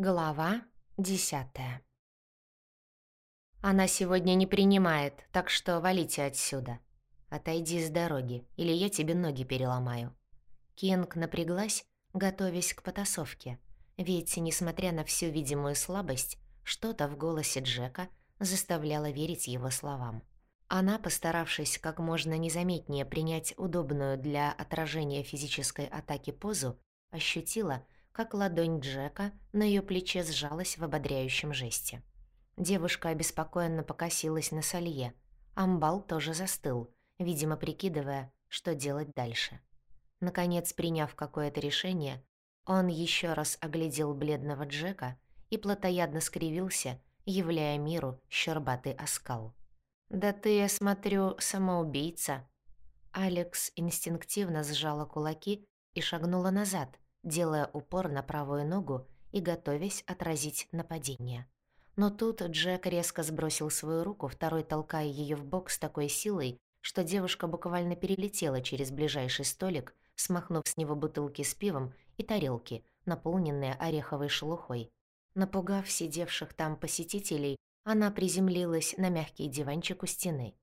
Глава десятая «Она сегодня не принимает, так что валите отсюда. Отойди с дороги, или я тебе ноги переломаю». Кинг напряглась, готовясь к потасовке, ведь, несмотря на всю видимую слабость, что-то в голосе Джека заставляло верить его словам. Она, постаравшись как можно незаметнее принять удобную для отражения физической атаки позу, ощутила, как ладонь Джека на ее плече сжалась в ободряющем жесте. Девушка обеспокоенно покосилась на Салье. Амбал тоже застыл, видимо, прикидывая, что делать дальше. Наконец, приняв какое-то решение, он еще раз оглядел бледного Джека и плотоядно скривился, являя миру щербатый оскал. «Да ты, я смотрю, самоубийца!» Алекс инстинктивно сжала кулаки и шагнула назад, делая упор на правую ногу и готовясь отразить нападение. Но тут Джек резко сбросил свою руку, второй толкая ее в бок с такой силой, что девушка буквально перелетела через ближайший столик, смахнув с него бутылки с пивом и тарелки, наполненные ореховой шелухой. Напугав сидевших там посетителей, она приземлилась на мягкий диванчик у стены.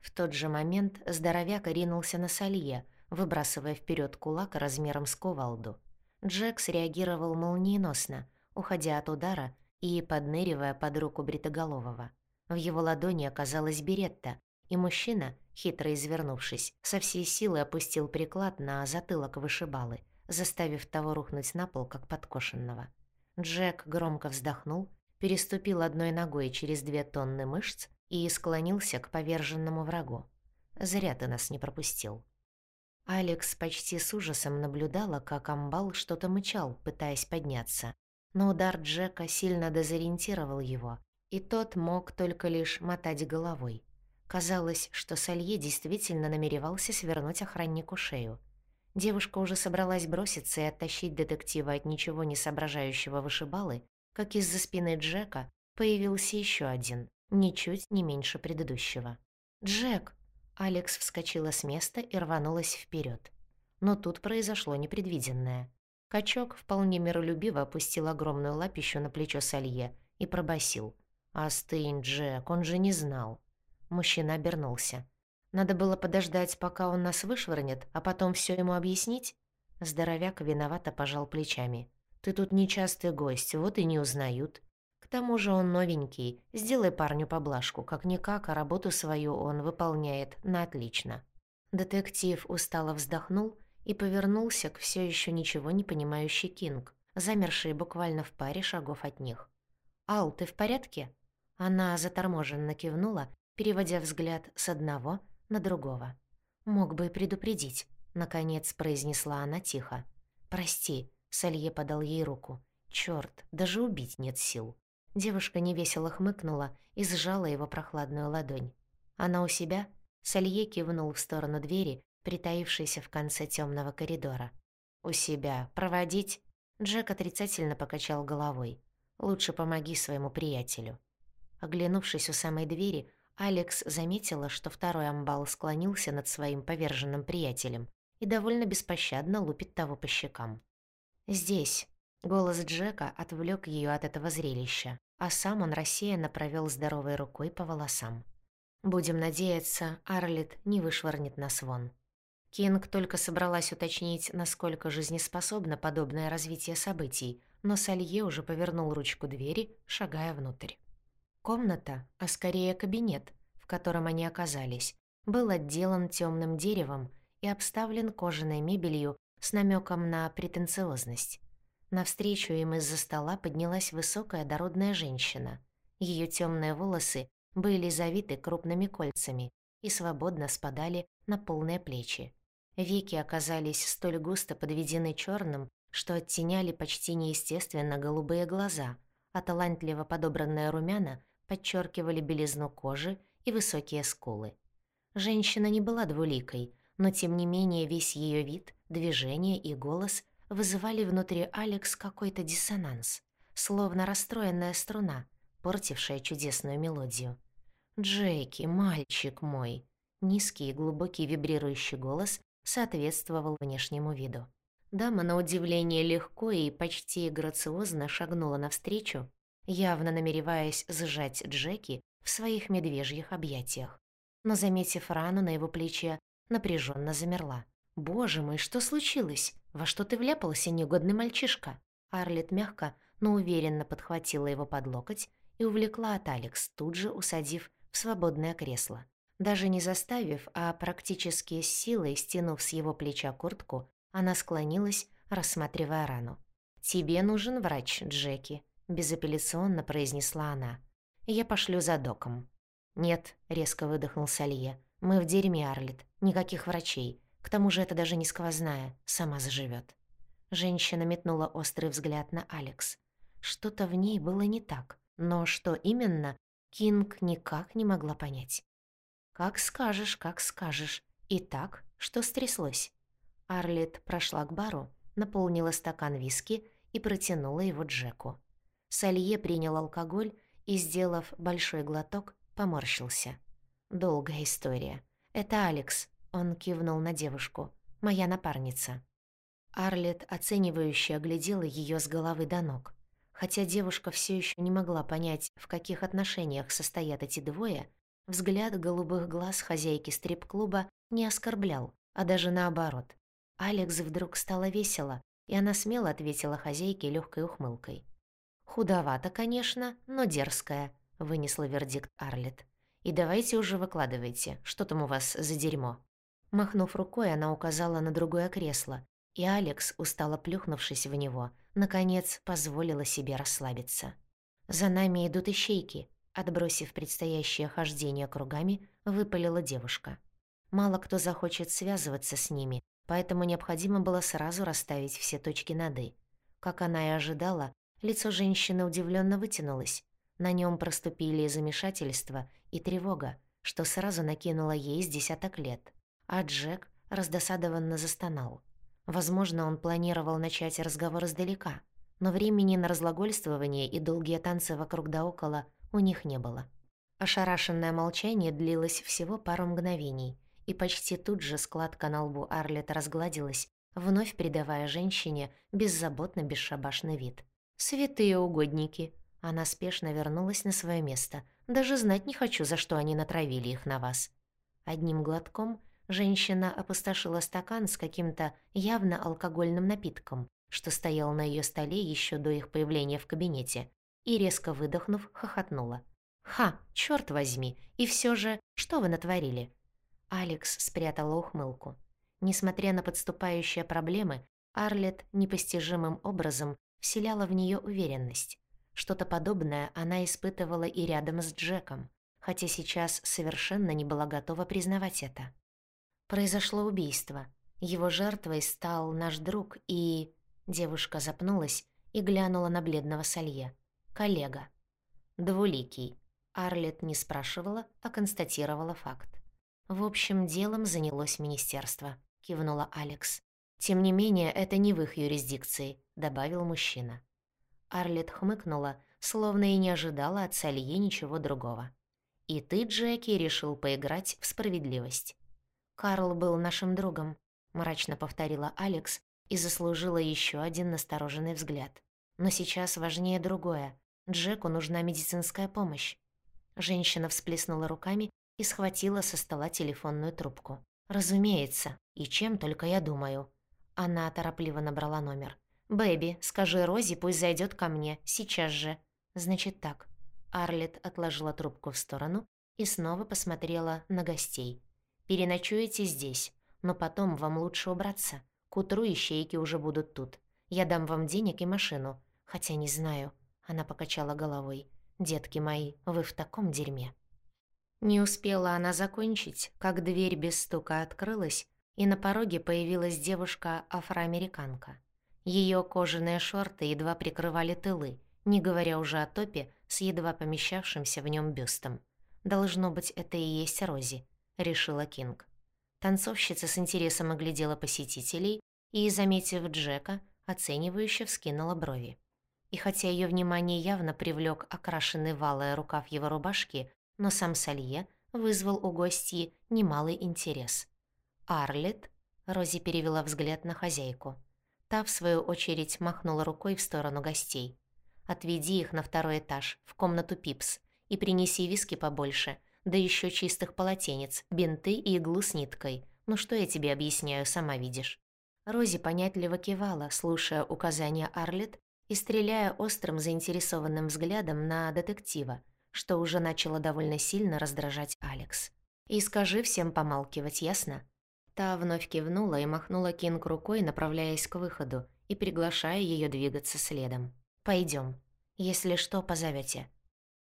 В тот же момент здоровяк ринулся на солье, выбрасывая вперед кулак размером с кувалду. Джек среагировал молниеносно, уходя от удара и подныривая под руку Бритоголового. В его ладони оказалась беретта, и мужчина, хитро извернувшись, со всей силы опустил приклад на затылок вышибалы, заставив того рухнуть на пол, как подкошенного. Джек громко вздохнул, переступил одной ногой через две тонны мышц и склонился к поверженному врагу. «Зря ты нас не пропустил». Алекс почти с ужасом наблюдала, как амбал что-то мычал, пытаясь подняться. Но удар Джека сильно дезориентировал его, и тот мог только лишь мотать головой. Казалось, что Салье действительно намеревался свернуть охраннику шею. Девушка уже собралась броситься и оттащить детектива от ничего не соображающего вышибалы, как из-за спины Джека появился еще один, ничуть не меньше предыдущего. «Джек!» Алекс вскочила с места и рванулась вперед. Но тут произошло непредвиденное. Качок вполне миролюбиво опустил огромную лапищу на плечо Салье и пробасил. «Остынь, Джек, он же не знал». Мужчина обернулся. «Надо было подождать, пока он нас вышвырнет, а потом все ему объяснить?» Здоровяк виновато пожал плечами. «Ты тут нечастый гость, вот и не узнают. Тому же он новенький, сделай парню поблажку, как-никак, а работу свою он выполняет на отлично». Детектив устало вздохнул и повернулся к все еще ничего не понимающей Кинг, замершей буквально в паре шагов от них. «Ал, ты в порядке?» Она заторможенно кивнула, переводя взгляд с одного на другого. «Мог бы и предупредить», — наконец произнесла она тихо. «Прости», — Салье подал ей руку. «Чёрт, даже убить нет сил». Девушка невесело хмыкнула и сжала его прохладную ладонь. «Она у себя?» Салье кивнул в сторону двери, притаившейся в конце темного коридора. «У себя. Проводить?» Джек отрицательно покачал головой. «Лучше помоги своему приятелю». Оглянувшись у самой двери, Алекс заметила, что второй амбал склонился над своим поверженным приятелем и довольно беспощадно лупит того по щекам. «Здесь». Голос Джека отвлек ее от этого зрелища а сам он рассеянно провел здоровой рукой по волосам. «Будем надеяться, Арлет не вышвырнет нас вон». Кинг только собралась уточнить, насколько жизнеспособно подобное развитие событий, но Салье уже повернул ручку двери, шагая внутрь. Комната, а скорее кабинет, в котором они оказались, был отделан темным деревом и обставлен кожаной мебелью с намеком на претенциозность. Навстречу им из-за стола поднялась высокая дородная женщина. Ее темные волосы были завиты крупными кольцами и свободно спадали на полные плечи. Веки оказались столь густо подведены черным, что оттеняли почти неестественно голубые глаза, а талантливо подобранные румяна подчеркивали белизну кожи и высокие скулы. Женщина не была двуликой, но тем не менее весь ее вид, движение и голос вызывали внутри Алекс какой-то диссонанс, словно расстроенная струна, портившая чудесную мелодию. «Джеки, мальчик мой!» Низкий и глубокий вибрирующий голос соответствовал внешнему виду. Дама на удивление легко и почти грациозно шагнула навстречу, явно намереваясь сжать Джеки в своих медвежьих объятиях. Но, заметив рану на его плече, напряженно замерла. «Боже мой, что случилось? Во что ты вляпался, негодный мальчишка?» Арлет мягко, но уверенно подхватила его под локоть и увлекла от Алекс, тут же усадив в свободное кресло. Даже не заставив, а практически с силой стянув с его плеча куртку, она склонилась, рассматривая рану. «Тебе нужен врач, Джеки», — безапелляционно произнесла она. «Я пошлю за доком». «Нет», — резко выдохнул Салье. «Мы в дерьме, Арлет. Никаких врачей. К тому же это даже не сквозная. Сама заживет. Женщина метнула острый взгляд на Алекс. Что-то в ней было не так. Но что именно, Кинг никак не могла понять. «Как скажешь, как скажешь. Итак, что стряслось?» Арлет прошла к бару, наполнила стакан виски и протянула его Джеку. Салье принял алкоголь и, сделав большой глоток, поморщился. «Долгая история. Это Алекс», — он кивнул на девушку, — «моя напарница». Арлет оценивающе оглядела ее с головы до ног. Хотя девушка все еще не могла понять, в каких отношениях состоят эти двое, Взгляд голубых глаз хозяйки стрип-клуба не оскорблял, а даже наоборот. Алекс вдруг стало весело, и она смело ответила хозяйке легкой ухмылкой. «Худовато, конечно, но дерзкая», — вынесла вердикт Арлет. «И давайте уже выкладывайте, что там у вас за дерьмо». Махнув рукой, она указала на другое кресло, и Алекс, устало плюхнувшись в него, наконец позволила себе расслабиться. «За нами идут ищейки», Отбросив предстоящее хождение кругами, выпалила девушка. Мало кто захочет связываться с ними, поэтому необходимо было сразу расставить все точки над «и». Как она и ожидала, лицо женщины удивленно вытянулось. На нем проступили замешательство и тревога, что сразу накинуло ей с десяток лет. А Джек раздосадованно застонал. Возможно, он планировал начать разговор издалека, но времени на разглагольствование и долгие танцы вокруг да около у них не было. Ошарашенное молчание длилось всего пару мгновений, и почти тут же складка на лбу Арлета разгладилась, вновь придавая женщине беззаботно бесшабашный вид. «Святые угодники!» Она спешно вернулась на свое место. «Даже знать не хочу, за что они натравили их на вас». Одним глотком женщина опустошила стакан с каким-то явно алкогольным напитком, что стоял на ее столе еще до их появления в кабинете, и, резко выдохнув, хохотнула. «Ха, черт возьми! И все же, что вы натворили?» Алекс спрятала ухмылку. Несмотря на подступающие проблемы, Арлет непостижимым образом вселяла в нее уверенность. Что-то подобное она испытывала и рядом с Джеком, хотя сейчас совершенно не была готова признавать это. Произошло убийство. Его жертвой стал наш друг, и... Девушка запнулась и глянула на бледного Салье коллега. Двуликий. Арлет не спрашивала, а констатировала факт. «В общем, делом занялось министерство», — кивнула Алекс. «Тем не менее, это не в их юрисдикции», — добавил мужчина. Арлет хмыкнула, словно и не ожидала от Салье ничего другого. «И ты, Джеки, решил поиграть в справедливость». «Карл был нашим другом», — мрачно повторила Алекс и заслужила еще один настороженный взгляд. «Но сейчас важнее другое. Джеку нужна медицинская помощь. Женщина всплеснула руками и схватила со стола телефонную трубку. «Разумеется. И чем только я думаю». Она торопливо набрала номер. «Бэби, скажи Рози, пусть зайдет ко мне. Сейчас же». «Значит так». Арлет отложила трубку в сторону и снова посмотрела на гостей. «Переночуете здесь, но потом вам лучше убраться. К утру ищейки уже будут тут. Я дам вам денег и машину. Хотя не знаю, она покачала головой. «Детки мои, вы в таком дерьме». Не успела она закончить, как дверь без стука открылась, и на пороге появилась девушка-афроамериканка. Ее кожаные шорты едва прикрывали тылы, не говоря уже о топе с едва помещавшимся в нем бюстом. «Должно быть, это и есть Рози», — решила Кинг. Танцовщица с интересом оглядела посетителей и, заметив Джека, оценивающе вскинула брови. И хотя ее внимание явно привлек окрашенный валая рукав его рубашки, но сам Салье вызвал у гостьи немалый интерес. «Арлет?» — Рози перевела взгляд на хозяйку. Та, в свою очередь, махнула рукой в сторону гостей. «Отведи их на второй этаж, в комнату Пипс, и принеси виски побольше, да еще чистых полотенец, бинты и иглу с ниткой. Ну что я тебе объясняю, сама видишь». Рози понятливо кивала, слушая указания Арлет и стреляя острым заинтересованным взглядом на детектива, что уже начало довольно сильно раздражать Алекс. «И скажи всем помалкивать, ясно?» Та вновь кивнула и махнула Кинг рукой, направляясь к выходу, и приглашая ее двигаться следом. Пойдем. Если что, позовете.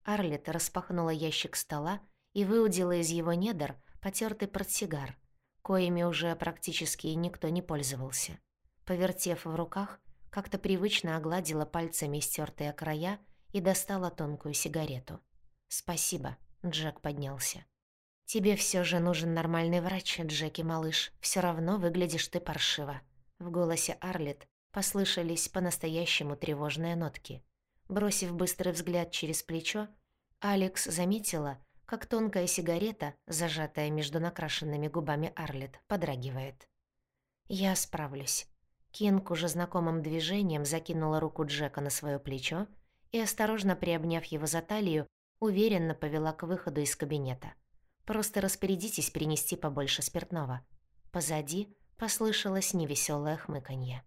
Арлет распахнула ящик стола и выудила из его недр потертый портсигар, коими уже практически никто не пользовался. Повертев в руках, как-то привычно огладила пальцами стертые края и достала тонкую сигарету. «Спасибо», — Джек поднялся. «Тебе все же нужен нормальный врач, Джеки, малыш. Все равно выглядишь ты паршиво». В голосе Арлет послышались по-настоящему тревожные нотки. Бросив быстрый взгляд через плечо, Алекс заметила, как тонкая сигарета, зажатая между накрашенными губами Арлет, подрагивает. «Я справлюсь». Кинг уже знакомым движением закинула руку Джека на свое плечо и, осторожно приобняв его за талию, уверенно повела к выходу из кабинета. Просто распорядитесь принести побольше спиртного». Позади послышалось невеселое хмыканье.